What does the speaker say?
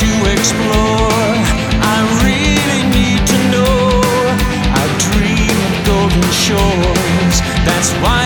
to explore. I really need to know. I dream of golden shores. That's why.